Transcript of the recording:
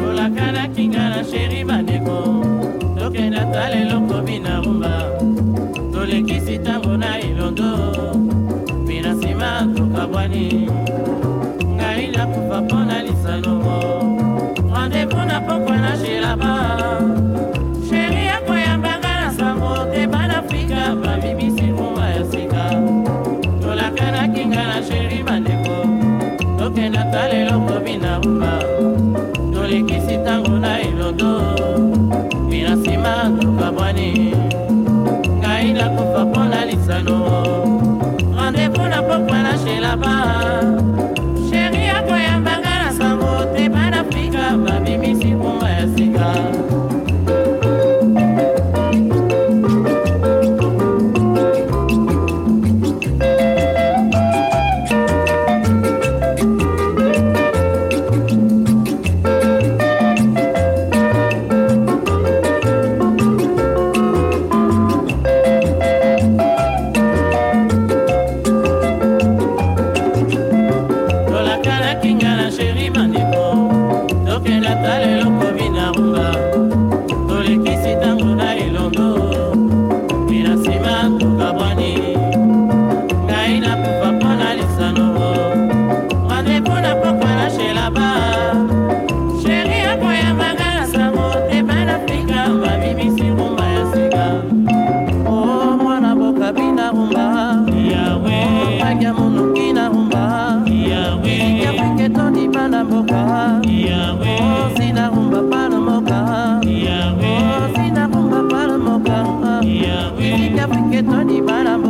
tolakanaki nga na sheri bandeko tokenda talelo kobi na rumba tolekisi ntango na elondo mpina nsima tokabwani money, but I'm